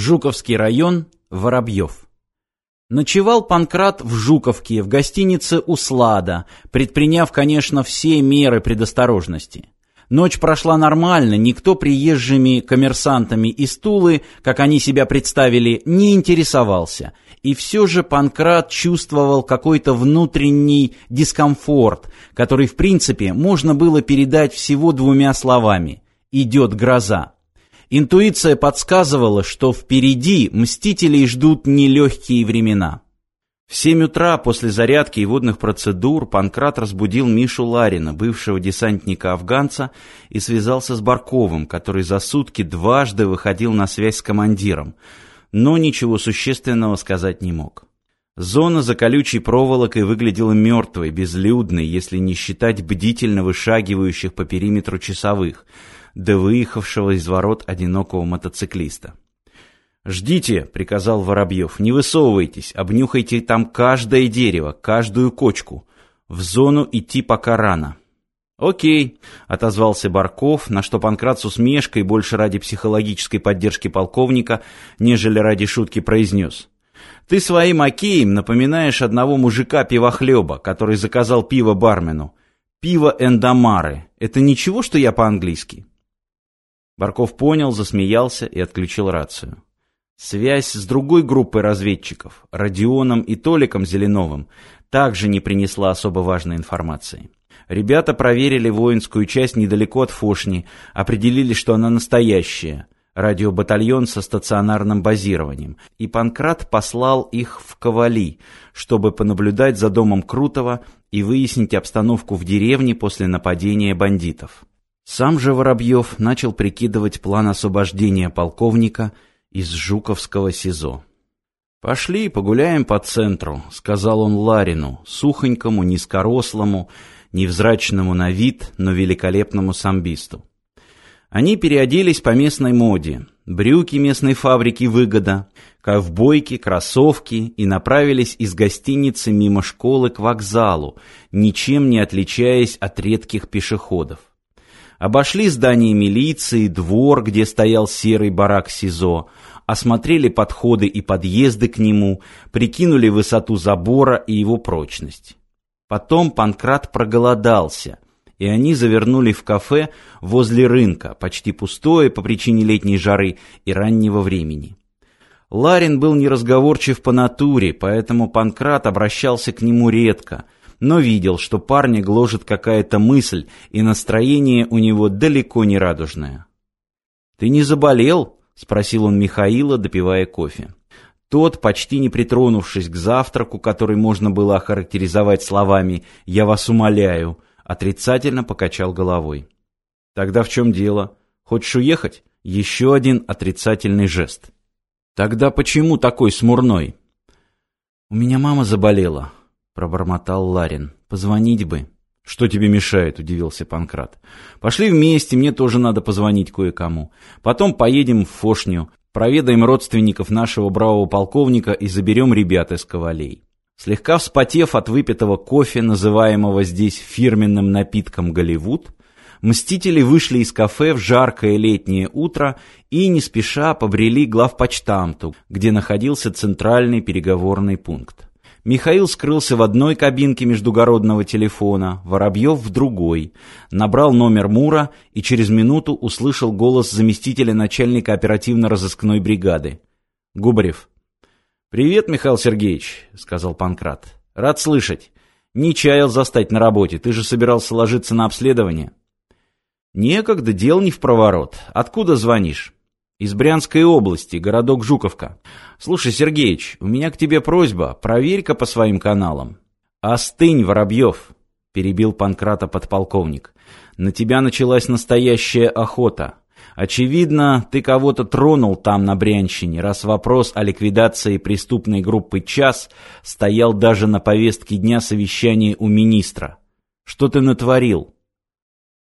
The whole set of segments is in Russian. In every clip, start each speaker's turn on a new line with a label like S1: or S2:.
S1: Жуковский район, Воробьев. Ночевал Панкрат в Жуковке, в гостинице «Услада», предприняв, конечно, все меры предосторожности. Ночь прошла нормально, никто приезжими коммерсантами из Тулы, как они себя представили, не интересовался. И все же Панкрат чувствовал какой-то внутренний дискомфорт, который, в принципе, можно было передать всего двумя словами «идет гроза». Интуиция подсказывала, что впереди мстителей ждут нелегкие времена. В семь утра после зарядки и водных процедур Панкрат разбудил Мишу Ларина, бывшего десантника-афганца, и связался с Барковым, который за сутки дважды выходил на связь с командиром, но ничего существенного сказать не мог. Зона за колючей проволокой выглядела мертвой, безлюдной, если не считать бдительно вышагивающих по периметру часовых – до выехавшего из ворот одинокого мотоциклиста. «Ждите», — приказал Воробьев, — «не высовывайтесь, обнюхайте там каждое дерево, каждую кочку. В зону идти пока рано». «Окей», — отозвался Барков, на что Панкрат с усмешкой, больше ради психологической поддержки полковника, нежели ради шутки произнес. «Ты своим океем напоминаешь одного мужика-пивохлеба, который заказал пиво бармену. Пиво эндомары. Это ничего, что я по-английски?» Барков понял, засмеялся и отключил рацию. Связь с другой группой разведчиков, Родионом и Толиком Зеленовым, также не принесла особо важной информации. Ребята проверили воинскую часть недалеко от Фошни, определили, что она настоящая, радиобатальон со стационарным базированием, и Панкрат послал их в Ковали, чтобы понаблюдать за домом Крутого и выяснить обстановку в деревне после нападения бандитов. Сам же Воробьев начал прикидывать план освобождения полковника из Жуковского СИЗО. «Пошли погуляем по центру», — сказал он Ларину, сухонькому, низкорослому, невзрачному на вид, но великолепному самбисту. Они переоделись по местной моде. Брюки местной фабрики «Выгода», ковбойки, кроссовки и направились из гостиницы мимо школы к вокзалу, ничем не отличаясь от редких пешеходов. Обошли здание милиции, двор, где стоял серый барак СИЗО, осмотрели подходы и подъезды к нему, прикинули высоту забора и его прочность. Потом Панкрат проголодался, и они завернули в кафе возле рынка, почти пустое по причине летней жары и раннего времени. Ларин был неразговорчив по натуре, поэтому Панкрат обращался к нему редко – но видел, что парня гложет какая-то мысль, и настроение у него далеко не радужное. «Ты не заболел?» — спросил он Михаила, допивая кофе. Тот, почти не притронувшись к завтраку, который можно было охарактеризовать словами «я вас умоляю», отрицательно покачал головой. «Тогда в чем дело? Хочешь уехать?» Еще один отрицательный жест. «Тогда почему такой смурной?» «У меня мама заболела», — пробормотал Ларин. «Позвонить бы». «Что тебе мешает?» — удивился Панкрат. «Пошли вместе, мне тоже надо позвонить кое-кому. Потом поедем в Фошню, проведаем родственников нашего бравого полковника и заберем ребят из ковалей». Слегка вспотев от выпитого кофе, называемого здесь фирменным напитком «Голливуд», мстители вышли из кафе в жаркое летнее утро и не спеша побрели главпочтамту, где находился центральный переговорный пункт. Михаил скрылся в одной кабинке междугородного телефона, Воробьев в другой. Набрал номер Мура и через минуту услышал голос заместителя начальника оперативно-розыскной бригады. Губарев. «Привет, Михаил Сергеевич», — сказал Панкрат. «Рад слышать. Не чаял застать на работе. Ты же собирался ложиться на обследование». «Некогда, дел не в проворот. Откуда звонишь?» Из Брянской области, городок Жуковка. Слушай, Сергеич, у меня к тебе просьба, проверь-ка по своим каналам. Остынь, Воробьев, перебил Панкрата подполковник. На тебя началась настоящая охота. Очевидно, ты кого-то тронул там на Брянщине, раз вопрос о ликвидации преступной группы «Час» стоял даже на повестке дня совещания у министра. Что ты натворил?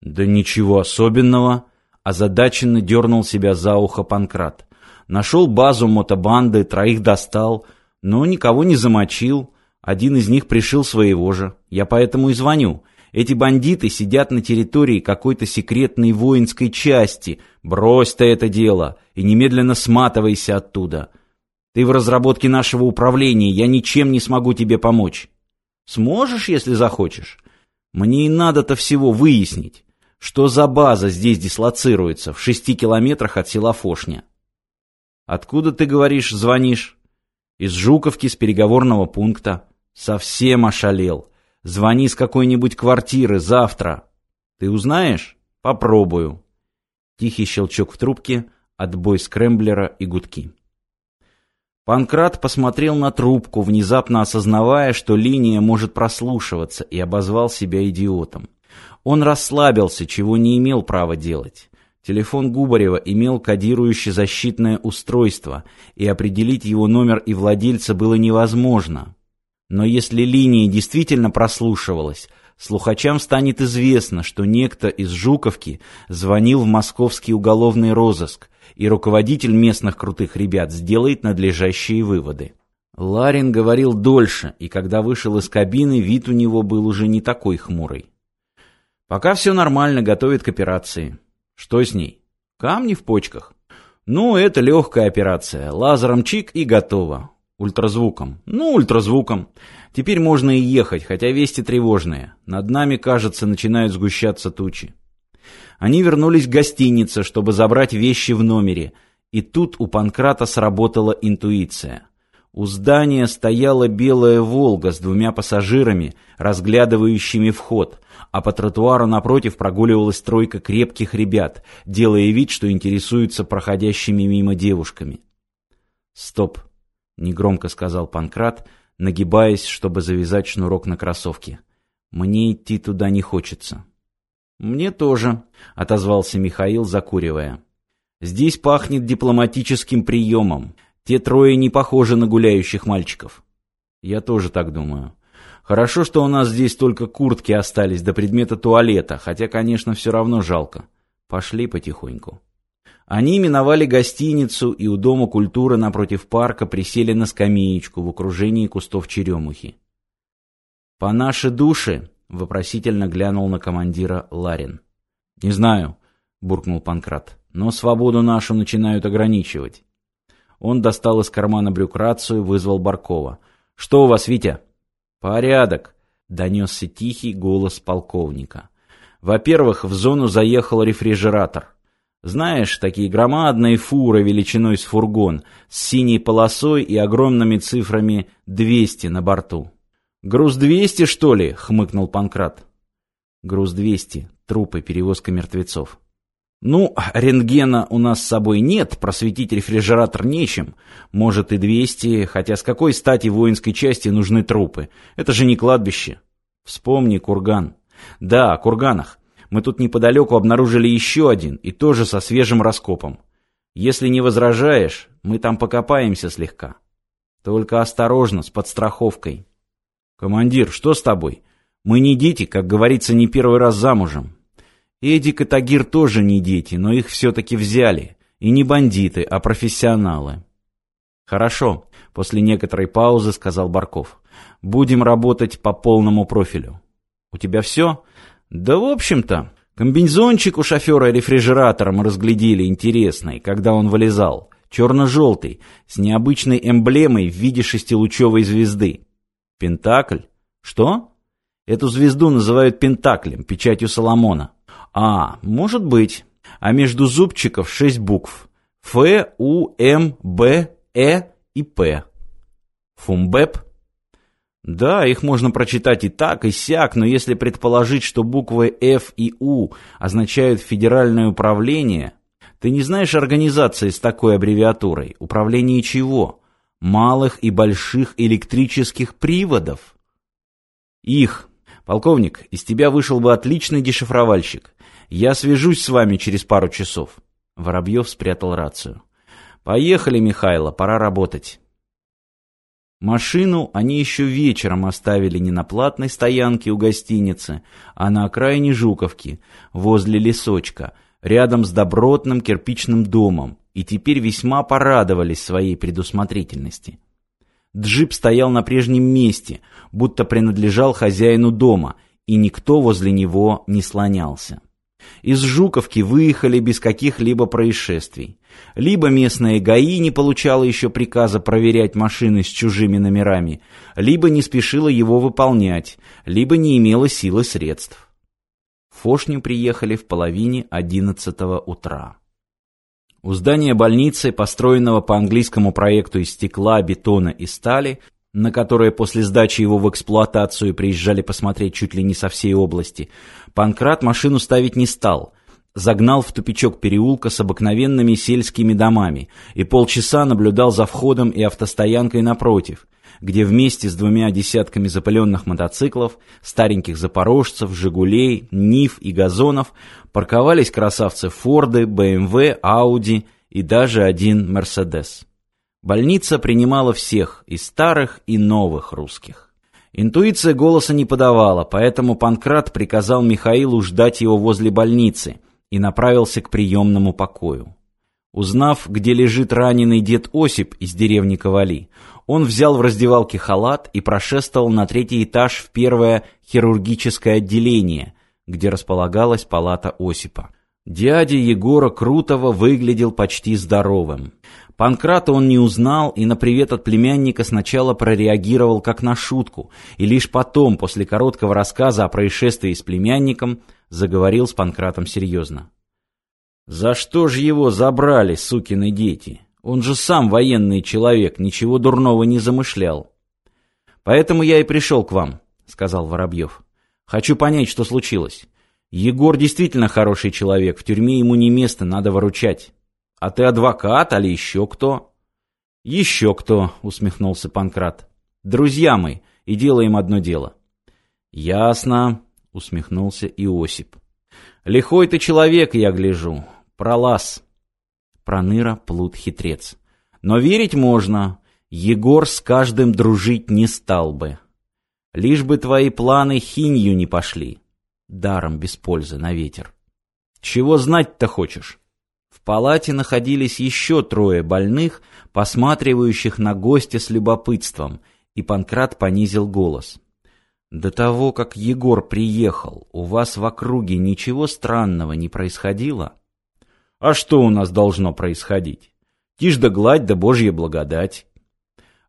S1: Да ничего особенного, Озадаченно дернул себя за ухо Панкрат. Нашел базу мотобанды, троих достал, но никого не замочил. Один из них пришил своего же. Я поэтому и звоню. Эти бандиты сидят на территории какой-то секретной воинской части. Брось ты это дело и немедленно сматывайся оттуда. Ты в разработке нашего управления, я ничем не смогу тебе помочь. Сможешь, если захочешь. Мне и надо-то всего выяснить, что за база здесь дислоцируется, в шести километрах от села Фошня. Откуда, ты говоришь, звонишь? Из Жуковки, с переговорного пункта. Совсем ошалел. Звони с какой-нибудь квартиры завтра. Ты узнаешь? Попробую. Тихий щелчок в трубке, отбой скрэмблера и гудки. Панкрат посмотрел на трубку, внезапно осознавая, что линия может прослушиваться, и обозвал себя идиотом. Он расслабился, чего не имел права делать. Телефон Губарева имел кодирующее защитное устройство, и определить его номер и владельца было невозможно. Но если линия действительно прослушивалась, слухачам станет известно, что некто из Жуковки звонил в московский уголовный розыск, и руководитель местных крутых ребят сделает надлежащие выводы. Ларин говорил дольше, и когда вышел из кабины, вид у него был уже не такой хмурый. Пока все нормально, готовит к операции. Что с ней? Камни в почках. Ну, это легкая операция. Лазером чик и готово. Ультразвуком. Ну, ультразвуком. Теперь можно и ехать, хотя вести тревожные. Над нами, кажется, начинают сгущаться тучи. Они вернулись в гостиницу, чтобы забрать вещи в номере. И тут у Панкрата сработала интуиция. У здания стояла белая «Волга» с двумя пассажирами, разглядывающими вход, а по тротуару напротив прогуливалась тройка крепких ребят, делая вид, что интересуются проходящими мимо девушками. «Стоп!» негромко сказал Панкрат, нагибаясь, чтобы завязать шнурок на кроссовке. Мне идти туда не хочется. Мне тоже, отозвался Михаил, закуривая. Здесь пахнет дипломатическим приемом. Те трое не похожи на гуляющих мальчиков. Я тоже так думаю. Хорошо, что у нас здесь только куртки остались до предмета туалета, хотя, конечно, все равно жалко. Пошли потихоньку. Они миновали гостиницу и у Дома культуры напротив парка присели на скамеечку в окружении кустов черемухи. «По нашей душе?» — вопросительно глянул на командира Ларин. «Не знаю», — буркнул Панкрат, — «но свободу нашу начинают ограничивать». Он достал из кармана брюк рацию, вызвал Баркова. «Что у вас, Витя?» «Порядок», — донесся тихий голос полковника. «Во-первых, в зону заехал рефрижератор». Знаешь, такие громадные фуры величиной с фургон, с синей полосой и огромными цифрами 200 на борту. «Груз 200, что ли?» — хмыкнул Панкрат. «Груз 200. Трупы, перевозка мертвецов». «Ну, рентгена у нас с собой нет, просветить рефрижератор нечем. Может и 200, хотя с какой стати воинской части нужны трупы? Это же не кладбище. Вспомни курган. Да, о курганах мы тут неподалеку обнаружили еще один, и тоже со свежим раскопом. Если не возражаешь, мы там покопаемся слегка. Только осторожно, с подстраховкой. Командир, что с тобой? Мы не дети, как говорится, не первый раз замужем. Эдик и Тагир тоже не дети, но их все-таки взяли. И не бандиты, а профессионалы. Хорошо, после некоторой паузы сказал Барков. Будем работать по полному профилю. У тебя все? Да, в общем-то, комбинезончик у шофера рефрижератора мы разглядели интересный, когда он вылезал. Черно-желтый, с необычной эмблемой в виде шестилучевой звезды. Пентакль? Что? Эту звезду называют пентаклем, печатью Соломона. А, может быть. А между зубчиков шесть букв. Ф, У, М, Б, Э и П. Фумбеп? Да, их можно прочитать и так, и сяк, но если предположить, что буквы F и U означают «федеральное управление», ты не знаешь организации с такой аббревиатурой. Управление чего? Малых и больших электрических приводов? Их. Полковник, из тебя вышел бы отличный дешифровальщик. Я свяжусь с вами через пару часов. Воробьев спрятал рацию. Поехали, Михайло, пора работать. Машину они еще вечером оставили не на платной стоянке у гостиницы, а на окраине Жуковки, возле лесочка, рядом с добротным кирпичным домом, и теперь весьма порадовались своей предусмотрительности. Джип стоял на прежнем месте, будто принадлежал хозяину дома, и никто возле него не слонялся. Из Жуковки выехали без каких-либо происшествий. Либо местная ГАИ не получала еще приказа проверять машины с чужими номерами, либо не спешила его выполнять, либо не имела силы средств. В Фошню приехали в половине одиннадцатого утра. У здания больницы, построенного по английскому проекту из стекла, бетона и стали, на которое после сдачи его в эксплуатацию приезжали посмотреть чуть ли не со всей области, Панкрат машину ставить не стал. Загнал в тупичок переулка с обыкновенными сельскими домами и полчаса наблюдал за входом и автостоянкой напротив, где вместе с двумя десятками запыленных мотоциклов, стареньких запорожцев, «Жигулей», «Нив» и «Газонов» парковались красавцы «Форды», «БМВ», «Ауди» и даже один «Мерседес». Больница принимала всех, и старых, и новых русских. Интуиция голоса не подавала, поэтому Панкрат приказал Михаилу ждать его возле больницы и направился к приемному покою. Узнав, где лежит раненый дед Осип из деревни Ковали, он взял в раздевалке халат и прошествовал на третий этаж в первое хирургическое отделение, где располагалась палата Осипа. Дядя Егора Крутого выглядел почти здоровым. Панкрата он не узнал и на привет от племянника сначала прореагировал как на шутку, и лишь потом, после короткого рассказа о происшествии с племянником, заговорил с Панкратом серьезно. «За что же его забрали, сукины дети? Он же сам военный человек, ничего дурного не замышлял». «Поэтому я и пришел к вам», — сказал Воробьев. «Хочу понять, что случилось. Егор действительно хороший человек, в тюрьме ему не место, надо выручать. А ты адвокат, али еще кто? Еще кто, усмехнулся Панкрат. Друзья мы, и делаем одно дело. Ясно, усмехнулся Иосип. Лихой ты человек, я гляжу. Пролаз. Проныра плут хитрец. Но верить можно. Егор с каждым дружить не стал бы. Лишь бы твои планы хинью не пошли даром без пользы на ветер. Чего знать-то хочешь? В палате находились еще трое больных, посматривающих на гостя с любопытством, и Панкрат понизил голос. До того, как Егор приехал, у вас в округе ничего странного не происходило? А что у нас должно происходить? Тишь да гладь да божья благодать.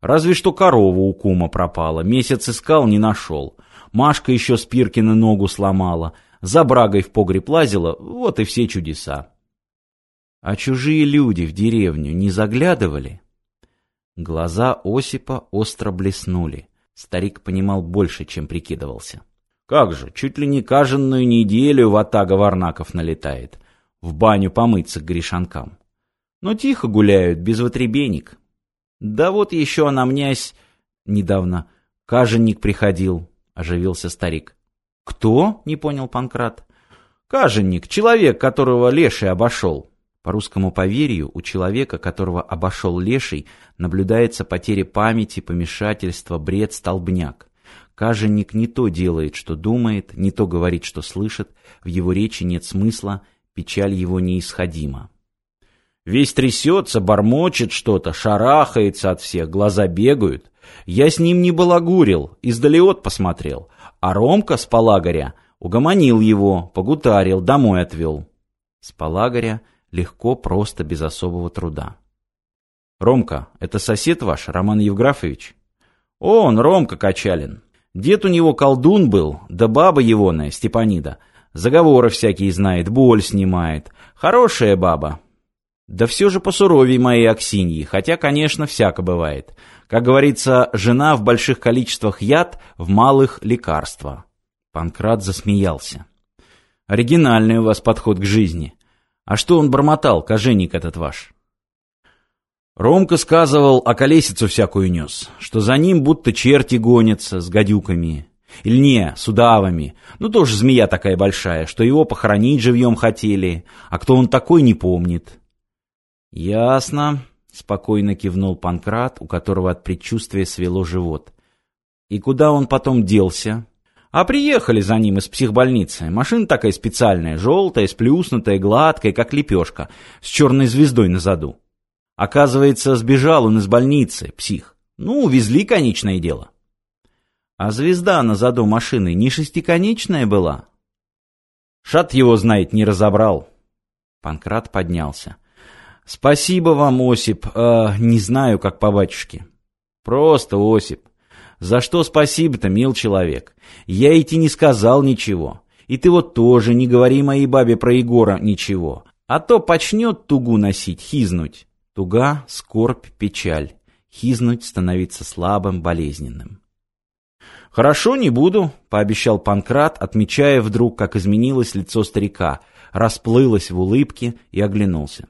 S1: Разве что корова у кума пропала, месяц искал, не нашел. Машка еще Спиркина ногу сломала, за брагой в погреб лазила, вот и все чудеса. А чужие люди в деревню не заглядывали? Глаза Осипа остро блеснули. Старик понимал больше, чем прикидывался. Как же, чуть ли не каждую неделю ватага варнаков налетает. В баню помыться к грешанкам. Но тихо гуляют, без вотребеник. Да вот еще анамнясь недавно. Каженник приходил, оживился старик. «Кто?» — не понял Панкрат. «Каженник, человек, которого Леший обошел». По русскому поверью, у человека, которого обошел Леший, наблюдается потеря памяти, помешательство, бред, столбняк. Каженник не то делает, что думает, не то говорит, что слышит, в его речи нет смысла, печаль его неисходима. Весь трясется, бормочет что-то, шарахается от всех, глаза бегают. Я с ним не балагурил, издалиот посмотрел. А Ромка с Палагоря угомонил его, погутарил, домой отвел. С Палагоря легко, просто, без особого труда. «Ромка, это сосед ваш, Роман Евграфович?» «Он, Ромка Качалин. Дед у него колдун был, да баба егоная, Степанида. Заговоры всякие знает, боль снимает. Хорошая баба, да все же посуровей моей Аксиньи, хотя, конечно, всяко бывает. Как говорится, жена в больших количествах яд, в малых лекарства. Панкрат засмеялся. Оригинальный у вас подход к жизни. А что он бормотал, коженик этот ваш? Ромка сказывал, а колесицу всякую нес, что за ним будто черти гонятся с гадюками. Или не, с удавами. Ну, тоже змея такая большая, что его похоронить живьем хотели, а кто он такой, не помнит. «Ясно», — спокойно кивнул Панкрат, у которого от предчувствия свело живот. «И куда он потом делся?» «А приехали за ним из психбольницы. Машина такая специальная, желтая, сплюснутая, гладкая, как лепешка, с черной звездой на заду. Оказывается, сбежал он из больницы, псих. Ну, увезли, конечное дело». А звезда на заду машины не шестиконечная была? Шат его знает, не разобрал. Панкрат поднялся. Спасибо вам, Осип. Э, не знаю, как по батюшке. Просто Осип. За что спасибо-то, мил человек? Я идти не сказал ничего. И ты вот тоже не говори моей бабе про Егора ничего. А то почнет тугу носить, хизнуть. Туга, скорбь, печаль. Хизнуть, становиться слабым, болезненным. «Хорошо, не буду», — пообещал Панкрат, отмечая вдруг, как изменилось лицо старика, расплылось в улыбке и оглянулся.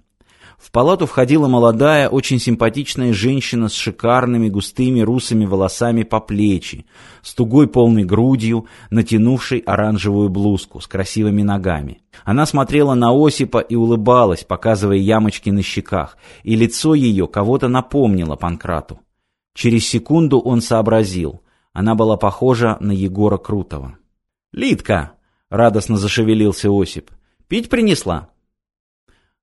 S1: В палату входила молодая, очень симпатичная женщина с шикарными густыми русыми волосами по плечи, с тугой полной грудью, натянувшей оранжевую блузку, с красивыми ногами. Она смотрела на Осипа и улыбалась, показывая ямочки на щеках, и лицо ее кого-то напомнило Панкрату. Через секунду он сообразил. Она была похожа на Егора Крутого. «Литка!» — радостно зашевелился Осип. «Пить принесла?»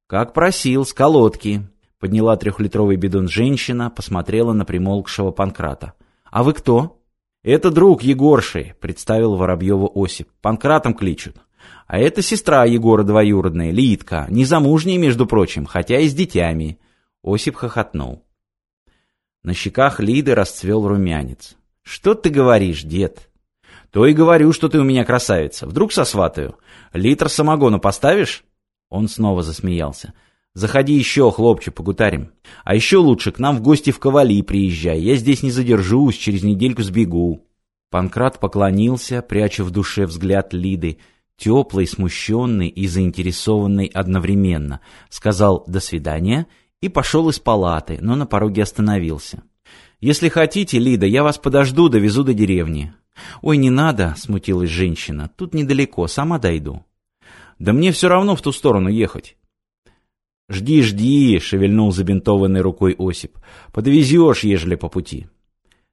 S1: «Как просил, с колодки», — подняла трехлитровый бидон женщина, посмотрела на примолкшего Панкрата. «А вы кто?» «Это друг Егорши», — представил Воробьева Осип. «Панкратом кличут». «А это сестра Егора двоюродная, Литка, незамужняя, между прочим, хотя и с детьми». Осип хохотнул. На щеках Лиды расцвел румянец. «Что ты говоришь, дед?» «То и говорю, что ты у меня красавица. Вдруг сосватаю. Литр самогона поставишь?» Он снова засмеялся. «Заходи еще, хлопче, погутарим. А еще лучше к нам в гости в Ковали приезжай. Я здесь не задержусь, через недельку сбегу». Панкрат поклонился, пряча в душе взгляд Лиды, теплый, смущенный и заинтересованный одновременно. Сказал «до свидания» и пошел из палаты, но на пороге остановился. «Если хотите, Лида, я вас подожду, довезу до деревни». «Ой, не надо», — смутилась женщина, — «тут недалеко, сама дойду». Да мне все равно в ту сторону ехать. «Жди, жди!» — шевельнул забинтованной рукой Осип. «Подвезешь, ежели по пути».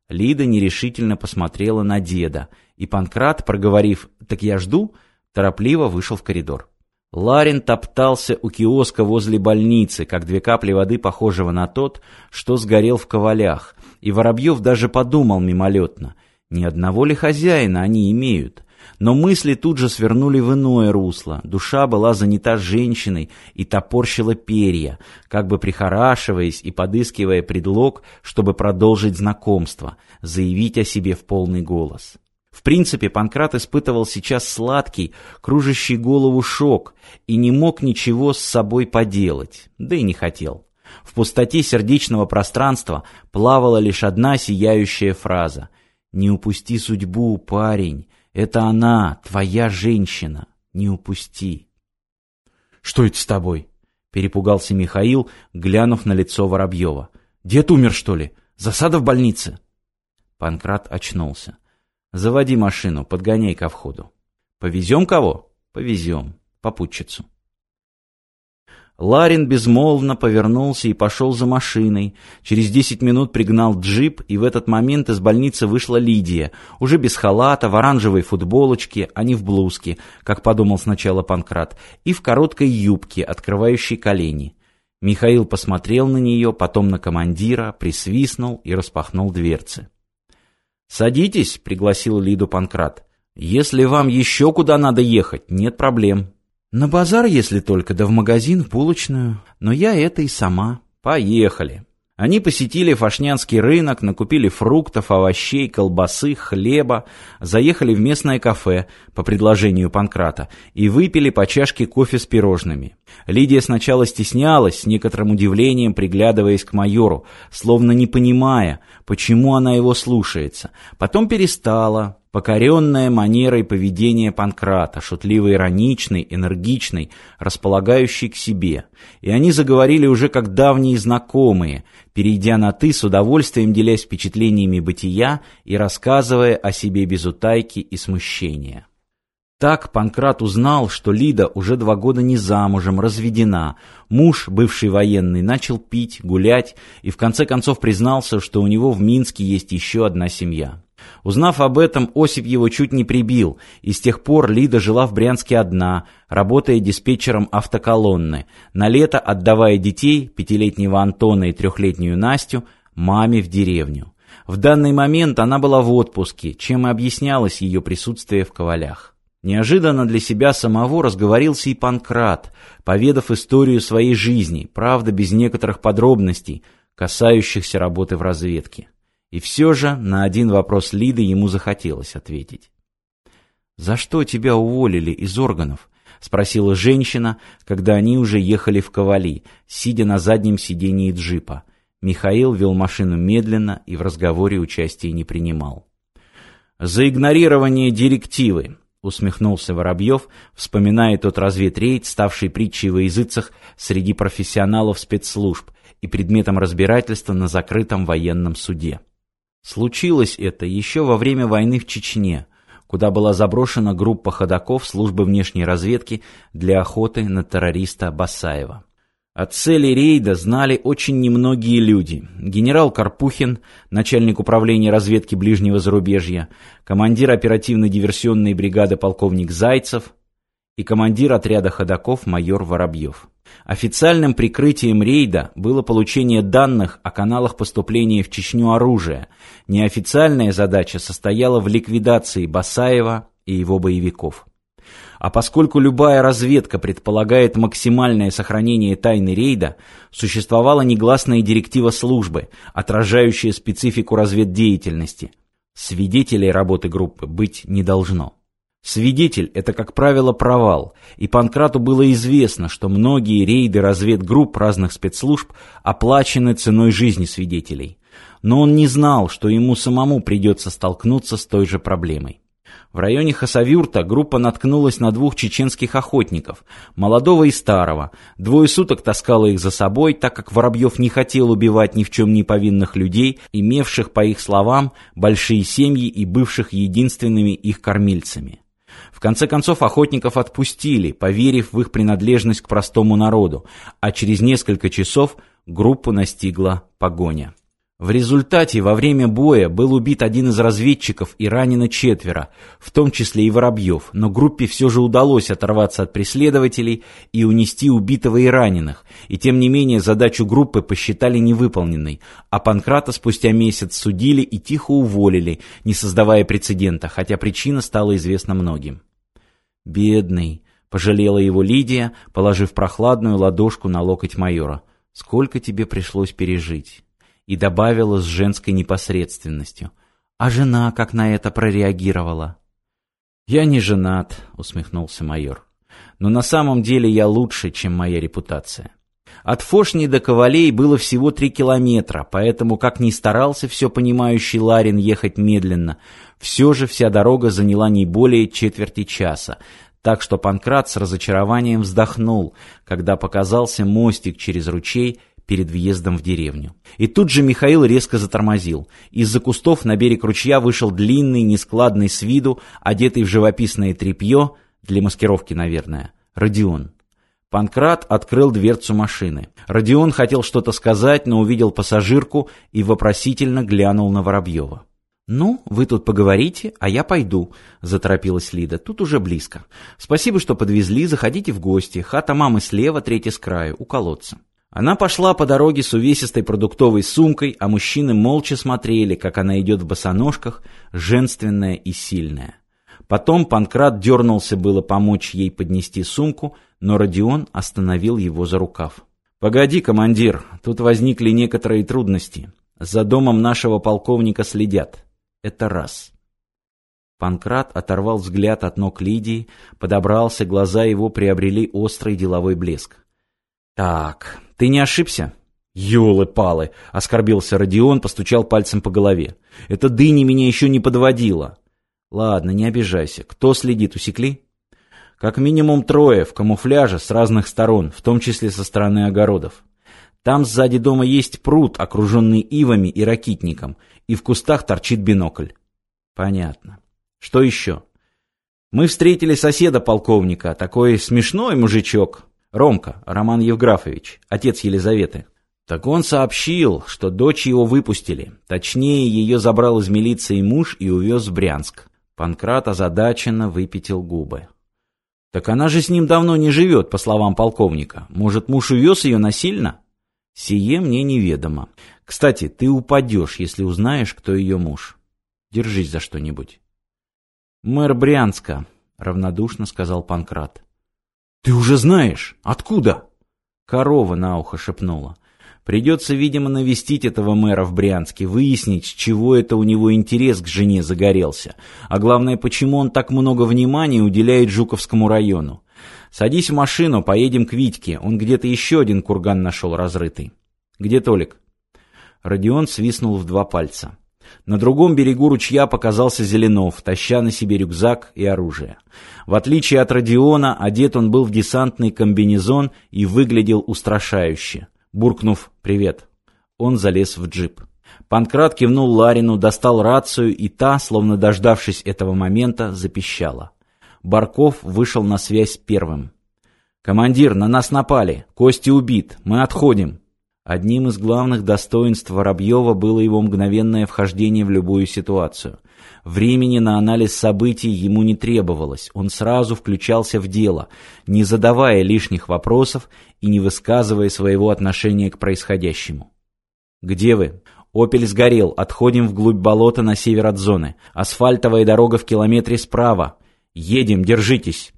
S1: Лида нерешительно посмотрела на деда, и Панкрат, проговорив «так я жду», торопливо вышел в коридор. Ларин топтался у киоска возле больницы, как две капли воды, похожего на тот, что сгорел в ковалях, и Воробьев даже подумал мимолетно, ни одного ли хозяина они имеют. Но мысли тут же свернули в иное русло. Душа была занята женщиной и топорщила перья, как бы прихорашиваясь и подыскивая предлог, чтобы продолжить знакомство, заявить о себе в полный голос. В принципе, Панкрат испытывал сейчас сладкий, кружащий голову шок и не мог ничего с собой поделать, да и не хотел. В пустоте сердечного пространства плавала лишь одна сияющая фраза «Не упусти судьбу, парень, это она, твоя женщина. Не упусти. Что это с тобой? Перепугался Михаил, глянув на лицо Воробьева. Дед умер, что ли? Засада в больнице? Панкрат очнулся. Заводи машину, подгоняй ко входу. Повезем кого? Повезем. Попутчицу. Ларин безмолвно повернулся и пошел за машиной. Через десять минут пригнал джип, и в этот момент из больницы вышла Лидия, уже без халата, в оранжевой футболочке, а не в блузке, как подумал сначала Панкрат, и в короткой юбке, открывающей колени. Михаил посмотрел на нее, потом на командира, присвистнул и распахнул дверцы. «Садитесь», — пригласил Лиду Панкрат. «Если вам еще куда надо ехать, нет проблем». На базар, если только, да в магазин, в булочную. Но я это и сама. Поехали. Они посетили Фашнянский рынок, накупили фруктов, овощей, колбасы, хлеба, заехали в местное кафе по предложению Панкрата и выпили по чашке кофе с пирожными. Лидия сначала стеснялась, с некоторым удивлением приглядываясь к майору, словно не понимая, почему она его слушается. Потом перестала, покоренная манерой поведения Панкрата, шутливо-ироничный, энергичный, располагающий к себе. И они заговорили уже как давние знакомые, перейдя на «ты», с удовольствием делясь впечатлениями бытия и рассказывая о себе без утайки и смущения. Так Панкрат узнал, что Лида уже два года не замужем, разведена. Муж, бывший военный, начал пить, гулять и в конце концов признался, что у него в Минске есть еще одна семья. Узнав об этом, Осип его чуть не прибил, и с тех пор Лида жила в Брянске одна, работая диспетчером автоколонны, на лето отдавая детей, пятилетнего Антона и трехлетнюю Настю, маме в деревню. В данный момент она была в отпуске, чем и объяснялось ее присутствие в Ковалях. Неожиданно для себя самого разговорился и Панкрат, поведав историю своей жизни, правда, без некоторых подробностей, касающихся работы в разведке. И все же на один вопрос Лиды ему захотелось ответить. «За что тебя уволили из органов?» — спросила женщина, когда они уже ехали в Ковали, сидя на заднем сидении джипа. Михаил вел машину медленно и в разговоре участия не принимал. «За игнорирование директивы», — усмехнулся Воробьев, вспоминая тот разведрейд, ставший притчей во языцах среди профессионалов спецслужб и предметом разбирательства на закрытом военном суде. Случилось это еще во время войны в Чечне, куда была заброшена группа ходаков службы внешней разведки для охоты на террориста Басаева. О цели рейда знали очень немногие люди. Генерал Карпухин, начальник управления разведки ближнего зарубежья, командир оперативной диверсионной бригады полковник Зайцев и командир отряда ходаков майор Воробьев. Официальным прикрытием рейда было получение данных о каналах поступления в Чечню оружия. Неофициальная задача состояла в ликвидации Басаева и его боевиков. А поскольку любая разведка предполагает максимальное сохранение тайны рейда, существовала негласная директива службы, отражающая специфику разведдеятельности. Свидетелей работы группы быть не должно. Свидетель – это, как правило, провал, и Панкрату было известно, что многие рейды разведгрупп разных спецслужб оплачены ценой жизни свидетелей. Но он не знал, что ему самому придется столкнуться с той же проблемой. В районе Хасавюрта группа наткнулась на двух чеченских охотников, молодого и старого. Двое суток таскала их за собой, так как Воробьев не хотел убивать ни в чем не повинных людей, имевших, по их словам, большие семьи и бывших единственными их кормильцами. В конце концов охотников отпустили, поверив в их принадлежность к простому народу, а через несколько часов группу настигла погоня. В результате во время боя был убит один из разведчиков и ранено четверо, в том числе и Воробьев, но группе все же удалось оторваться от преследователей и унести убитого и раненых, и тем не менее задачу группы посчитали невыполненной, а Панкрата спустя месяц судили и тихо уволили, не создавая прецедента, хотя причина стала известна многим. «Бедный», — пожалела его Лидия, положив прохладную ладошку на локоть майора, — «сколько тебе пришлось пережить» и добавила с женской непосредственностью. «А жена как на это прореагировала?» «Я не женат», — усмехнулся майор. «Но на самом деле я лучше, чем моя репутация. От Фошни до Ковалей было всего три километра, поэтому, как ни старался все понимающий Ларин ехать медленно, все же вся дорога заняла не более четверти часа, так что Панкрат с разочарованием вздохнул, когда показался мостик через ручей, перед въездом в деревню. И тут же Михаил резко затормозил. Из-за кустов на берег ручья вышел длинный, нескладный с виду, одетый в живописное тряпье, для маскировки, наверное, Родион. Панкрат открыл дверцу машины. Родион хотел что-то сказать, но увидел пассажирку и вопросительно глянул на Воробьева. «Ну, вы тут поговорите, а я пойду», — заторопилась Лида. «Тут уже близко. Спасибо, что подвезли, заходите в гости. Хата мамы слева, третья с краю, у колодца». Она пошла по дороге с увесистой продуктовой сумкой, а мужчины молча смотрели, как она идет в босоножках, женственная и сильная. Потом Панкрат дернулся было помочь ей поднести сумку, но Родион остановил его за рукав. «Погоди, командир, тут возникли некоторые трудности. За домом нашего полковника следят. Это раз». Панкрат оторвал взгляд от ног Лидии, подобрался, глаза его приобрели острый деловой блеск. «Так, ты не ошибся?» «Елы-палы!» — оскорбился Родион, постучал пальцем по голове. «Это дыни меня еще не подводила». «Ладно, не обижайся. Кто следит, усекли?» «Как минимум трое, в камуфляже, с разных сторон, в том числе со стороны огородов. Там сзади дома есть пруд, окруженный ивами и ракитником, и в кустах торчит бинокль». «Понятно. Что еще?» «Мы встретили соседа полковника, такой смешной мужичок». Ромка, Роман Евграфович, отец Елизаветы. Так он сообщил, что дочь его выпустили. Точнее, ее забрал из милиции муж и увез в Брянск. Панкрат озадаченно выпятил губы. Так она же с ним давно не живет, по словам полковника. Может, муж увез ее насильно? Сие мне неведомо. Кстати, ты упадешь, если узнаешь, кто ее муж. Держись за что-нибудь. Мэр Брянска, равнодушно сказал Панкрат. Ты уже знаешь? Откуда? Корова на ухо шепнула. Придется, видимо, навестить этого мэра в Брянске, выяснить, с чего это у него интерес к жене загорелся, а главное, почему он так много внимания уделяет Жуковскому району. Садись в машину, поедем к Витьке, он где-то еще один курган нашел разрытый. Где Толик? Родион свистнул в два пальца. На другом берегу ручья показался Зеленов, таща на себе рюкзак и оружие. В отличие от Родиона, одет он был в десантный комбинезон и выглядел устрашающе буркнув «Привет». Он залез в джип. Панкрат кивнул Ларину, достал рацию, и та, словно дождавшись этого момента, запищала. Барков вышел на связь первым. «Командир, на нас напали. Кости убит. Мы отходим». Одним из главных достоинств Воробьева было его мгновенное вхождение в любую ситуацию. Времени на анализ событий ему не требовалось, он сразу включался в дело, не задавая лишних вопросов и не высказывая своего отношения к происходящему. «Где вы?» «Опель сгорел, отходим вглубь болота на север от зоны. Асфальтовая дорога в километре справа. Едем, держитесь!»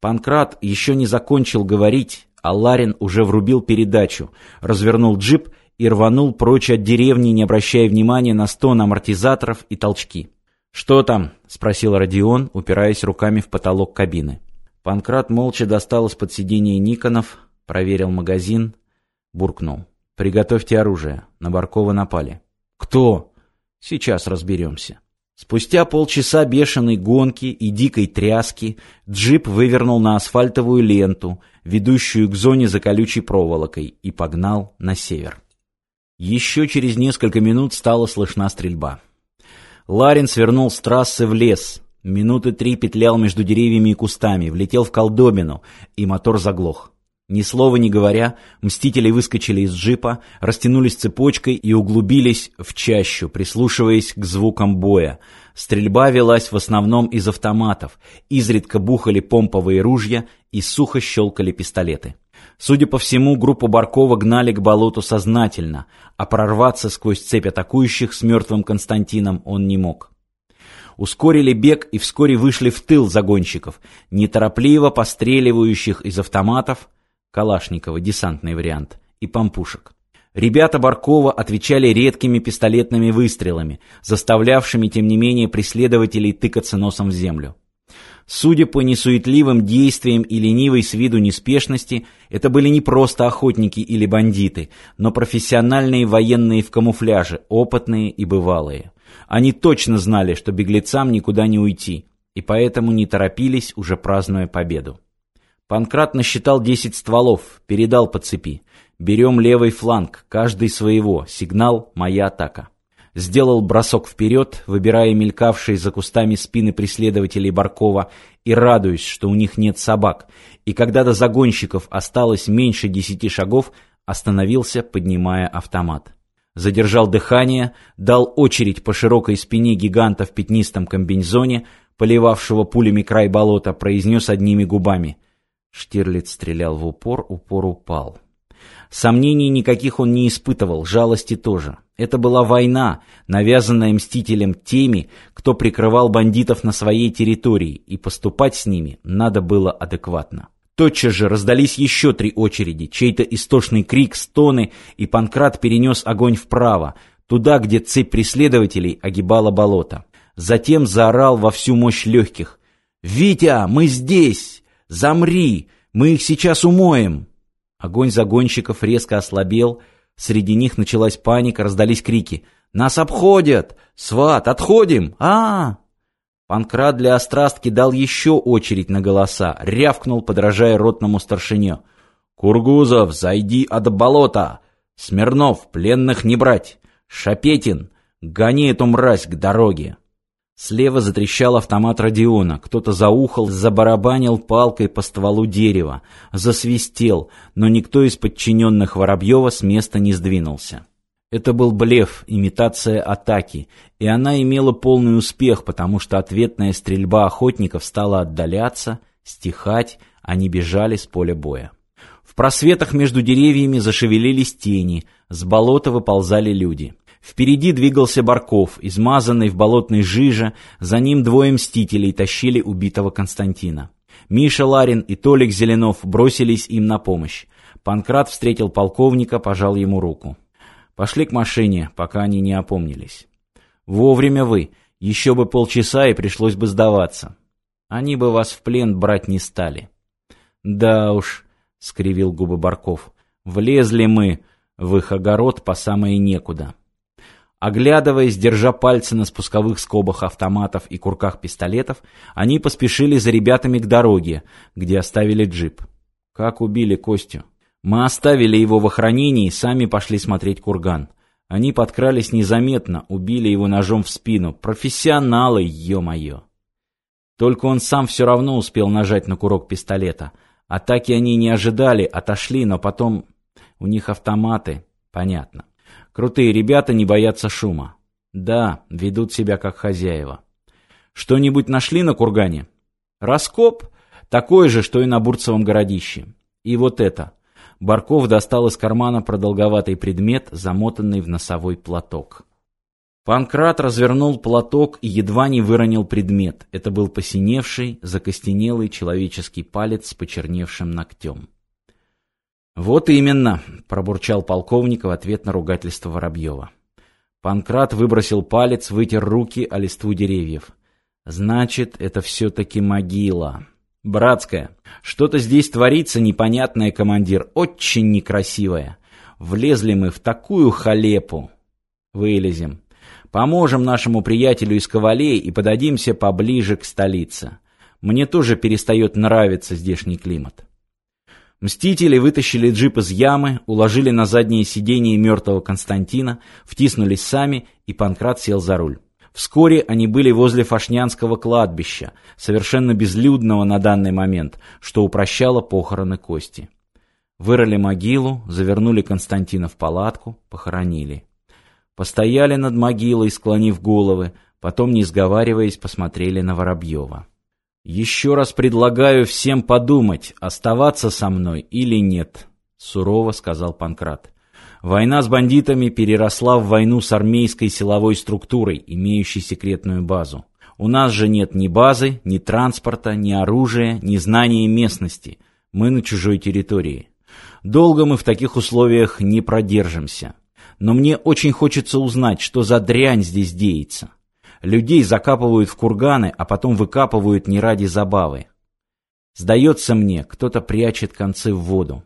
S1: Панкрат еще не закончил говорить, а Ларин уже врубил передачу, развернул джип и рванул прочь от деревни, не обращая внимания на стон амортизаторов и толчки. «Что там?» — спросил Родион, упираясь руками в потолок кабины. Панкрат молча достал из-под сидения Никонов, проверил магазин, буркнул. «Приготовьте оружие. На Баркова напали». «Кто?» «Сейчас разберемся». Спустя полчаса бешеной гонки и дикой тряски джип вывернул на асфальтовую ленту, ведущую к зоне за колючей проволокой, и погнал на север. Еще через несколько минут стала слышна стрельба. Ларин свернул с трассы в лес. Минуты три петлял между деревьями и кустами, влетел в колдобину, и мотор заглох. Ни слова не говоря, мстители выскочили из джипа, растянулись цепочкой и углубились в чащу, прислушиваясь к звукам боя. Стрельба велась в основном из автоматов, изредка бухали помповые ружья и сухо щелкали пистолеты. Судя по всему, группу Баркова гнали к болоту сознательно, а прорваться сквозь цепь атакующих с мертвым Константином он не мог. Ускорили бег и вскоре вышли в тыл загонщиков, неторопливо постреливающих из автоматов, Калашникова, десантный вариант, и помпушек. Ребята Баркова отвечали редкими пистолетными выстрелами, заставлявшими, тем не менее, преследователей тыкаться носом в землю. Судя по несуетливым действиям и ленивой с виду неспешности, это были не просто охотники или бандиты, но профессиональные военные в камуфляже, опытные и бывалые. Они точно знали, что беглецам никуда не уйти, и поэтому не торопились, уже празднуя победу. Панкрат насчитал десять стволов, передал по цепи. «Берем левый фланг, каждый своего, сигнал «Моя атака» сделал бросок вперед, выбирая мелькавшие за кустами спины преследователей Баркова и радуясь, что у них нет собак, и когда до загонщиков осталось меньше десяти шагов, остановился, поднимая автомат. Задержал дыхание, дал очередь по широкой спине гиганта в пятнистом комбинезоне, поливавшего пулями край болота, произнес одними губами. Штирлиц стрелял в упор, упор упал. Сомнений никаких он не испытывал, жалости тоже. Это была война, навязанная мстителем теми, кто прикрывал бандитов на своей территории, и поступать с ними надо было адекватно. Тотчас же раздались еще три очереди, чей-то истошный крик, стоны, и Панкрат перенес огонь вправо, туда, где цепь преследователей огибала болото. Затем заорал во всю мощь легких. «Витя, мы здесь! Замри! Мы их сейчас умоем!» Огонь загонщиков резко ослабел, среди них началась паника, раздались крики. «Нас обходят! Сват, отходим! а, Панкрат для острастки дал еще очередь на голоса, рявкнул, подражая ротному старшине. «Кургузов, зайди от болота! Смирнов, пленных не брать! Шапетин, гони эту мразь к дороге!» Слева затрещал автомат Родиона. Кто-то заухал, забарабанил палкой по стволу дерева. Засвистел, но никто из подчиненных Воробьева с места не сдвинулся. Это был блеф, имитация атаки, и она имела полный успех, потому что ответная стрельба охотников стала отдаляться, стихать, они бежали с поля боя. В просветах между деревьями зашевелились тени, с болота выползали люди. Впереди двигался Барков, измазанный в болотной жиже, за ним двое мстителей тащили убитого Константина. Миша Ларин и Толик Зеленов бросились им на помощь. Панкрат встретил полковника, пожал ему руку. Пошли к машине, пока они не опомнились. Вовремя вы, еще бы полчаса и пришлось бы сдаваться. Они бы вас в плен брать не стали. Да уж, скривил губы Барков, влезли мы в их огород по самое некуда. Оглядываясь, держа пальцы на спусковых скобах автоматов и курках пистолетов, они поспешили за ребятами к дороге, где оставили джип. Как убили Костю? Мы оставили его в охранении и сами пошли смотреть курган. Они подкрались незаметно, убили его ножом в спину. Профессионалы, ё-моё! Только он сам все равно успел нажать на курок пистолета. Атаки они не ожидали, отошли, но потом... У них автоматы, понятно. Крутые ребята не боятся шума. Да, ведут себя как хозяева. Что-нибудь нашли на кургане? Раскоп? Такой же, что и на Бурцевом городище. И вот это. Барков достал из кармана продолговатый предмет, замотанный в носовой платок. Панкрат развернул платок и едва не выронил предмет. Это был посиневший, закостенелый человеческий палец с почерневшим ногтем. «Вот именно», — пробурчал полковник в ответ на ругательство Воробьева. Панкрат выбросил палец, вытер руки о листву деревьев. «Значит, это все-таки могила. Братская, что-то здесь творится непонятное, командир, очень некрасивое. Влезли мы в такую халепу. Вылезем. Поможем нашему приятелю из Ковалей и подадимся поближе к столице. Мне тоже перестает нравиться здешний климат». Мстители вытащили джип из ямы, уложили на заднее сиденье мертвого Константина, втиснулись сами, и Панкрат сел за руль. Вскоре они были возле Фашнянского кладбища, совершенно безлюдного на данный момент, что упрощало похороны Кости. Вырыли могилу, завернули Константина в палатку, похоронили. Постояли над могилой, склонив головы, потом, не сговариваясь, посмотрели на Воробьева. «Еще раз предлагаю всем подумать, оставаться со мной или нет», — сурово сказал Панкрат. «Война с бандитами переросла в войну с армейской силовой структурой, имеющей секретную базу. У нас же нет ни базы, ни транспорта, ни оружия, ни знания местности. Мы на чужой территории. Долго мы в таких условиях не продержимся. Но мне очень хочется узнать, что за дрянь здесь деется». Людей закапывают в курганы, а потом выкапывают не ради забавы. Сдается мне, кто-то прячет концы в воду.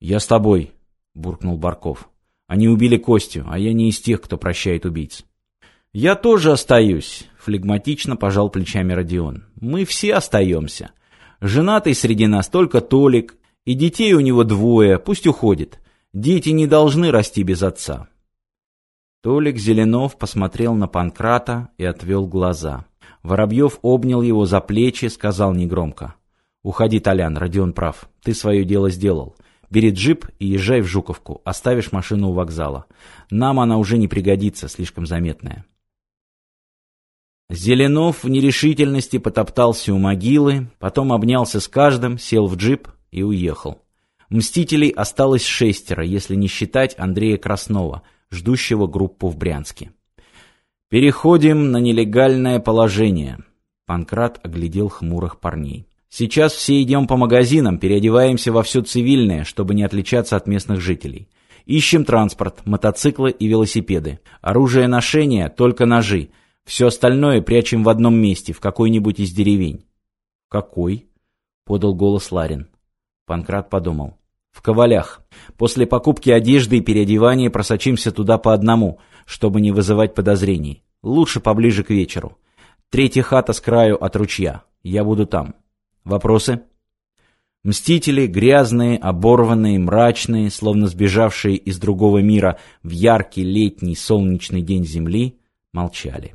S1: «Я с тобой», — буркнул Барков. «Они убили Костю, а я не из тех, кто прощает убийц». «Я тоже остаюсь», — флегматично пожал плечами Родион. «Мы все остаемся. Женатый среди нас только Толик, и детей у него двое, пусть уходит. Дети не должны расти без отца. Толик Зеленов посмотрел на Панкрата и отвел глаза. Воробьев обнял его за плечи, сказал негромко. «Уходи, Толян, Родион прав. Ты свое дело сделал. Бери джип и езжай в Жуковку. Оставишь машину у вокзала. Нам она уже не пригодится, слишком заметная». Зеленов в нерешительности потоптался у могилы, потом обнялся с каждым, сел в джип и уехал. Мстителей осталось шестеро, если не считать Андрея Краснова, ждущего группу в Брянске. «Переходим на нелегальное положение», — Панкрат оглядел хмурых парней. «Сейчас все идем по магазинам, переодеваемся во все цивильное, чтобы не отличаться от местных жителей. Ищем транспорт, мотоциклы и велосипеды. Оружие ношения — только ножи. Все остальное прячем в одном месте, в какой-нибудь из деревень». «Какой?» — подал голос Ларин. Панкрат подумал. В Ковалях. После покупки одежды и переодевания просочимся туда по одному, чтобы не вызывать подозрений. Лучше поближе к вечеру. Третья хата с краю от ручья. Я буду там. Вопросы? Мстители, грязные, оборванные, мрачные, словно сбежавшие из другого мира в яркий летний солнечный день Земли, молчали.